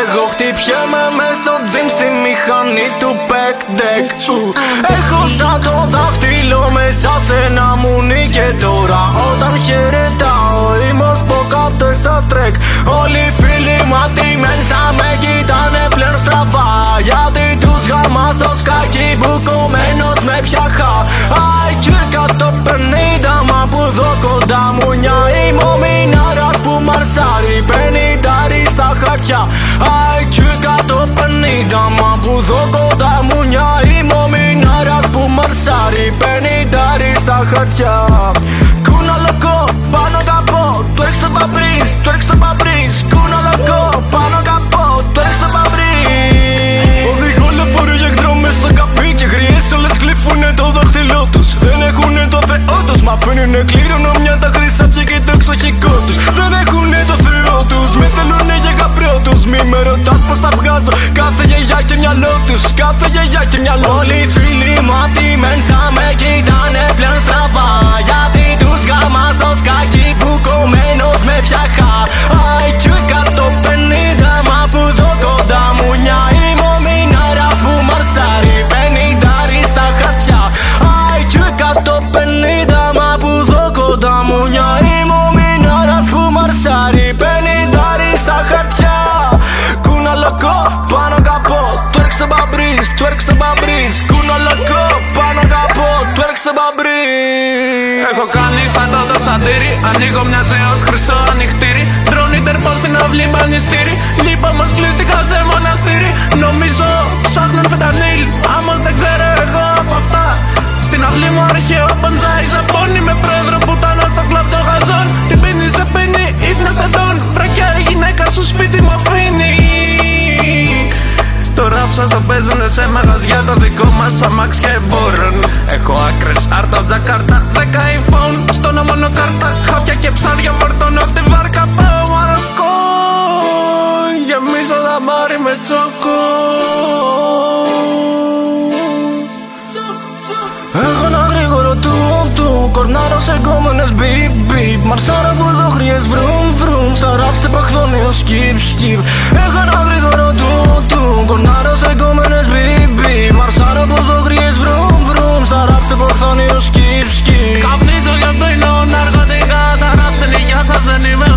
Εγώ χτυπιέμαι μες στο τζιν στη μηχανή του πεκ ντεκ Έχω σαν το δάχτυλο μέσα σε ένα μουνί Και τώρα όταν χαιρετάω είμαι ως ποκάπτες στα τρεκ Όλοι οι φίλοι μου μέσα με κοιτάνε πλέον στραβά. Γιατί τους γάμα στο σκάκι μπουκωμένος με πιαχά. IQ 150 μα που δω κοντά μου μια ημωμινάρας που μαρσάρει. Πενιντάρι στα χαρτιά. IQ 150 μα που δω κοντά μου μια ημωμινάρας που μαρσάρει. Πενιντάρι στα χαρτιά το έξω το παμπρίς το έξω το παμπρίς Κούνα λοκό πάνω καπό το έξω το παμπρίς Οδηγώ λεωφορείο για εκδρομές στο καπί και γριές όλες κλείφουνε το δάχτυλό τους. Δεν έχουνε το θεό τους Μ' αφήνουνε κληρονομιά τα χρυσάφια και το εξοχικό τους. Δεν έχουνε το θεό τους Με θέλουνε για γαμπρό τους. Μη με ρωτάς πως τα βγάζω Κάθε γιαγιά και μυαλό τους. Κάθε γιαγιά και μυαλό Όλοι οι φίλοι μου απ' τη μενσα με κοιτάνε πλέον στραβά στο μπαμπρίς, twerk στο μπαμπρίς Κούνα λοκό πάνω καπό Twerk στο μπαμπρίς Έχω κάνει σαν το δοτσαντήρι. Ανοίγω μια ζέος χρυσό ανοιχτήρι. Τρώνει τερπός στην αυλή μπανιστήρι. Λείπα μας κλείστηκα σε μοναστήρι. Νομίζω ψάχνουν φετανίλ Άμως δεν ξέρω εγώ από αυτά. Στην αυλή μου αρχαίο μπαντζάι Ζαπώνει με πρόεδρο που ήταν το ραπ σας το παίζουνε σε μαγαζιά Το δικό μας αμάξ και μπορούν. Έχω άκρες άρτα τζακάρτα Δέκα iPhone. Στο να μόνο κάρτα Χάπια και ψάρια φορτώνω τη βάρκα Πάω Μαροκό Γεμίζω δαμάρι με τσόκο. Έχω ένα γρήγορο του του Κορνάρω σε κόμενες μπιπ μπιπ Μαρσάρα που δόχριες βρουμ βρουμ Στα ραπ στην παχθόνιο σκυπ σκυπ Έχω ένα γρήγορο σκύψ, σκύψ Καπνίζω για πίνω ναρκωτικά, τα ράψε γεια σας δεν είμαι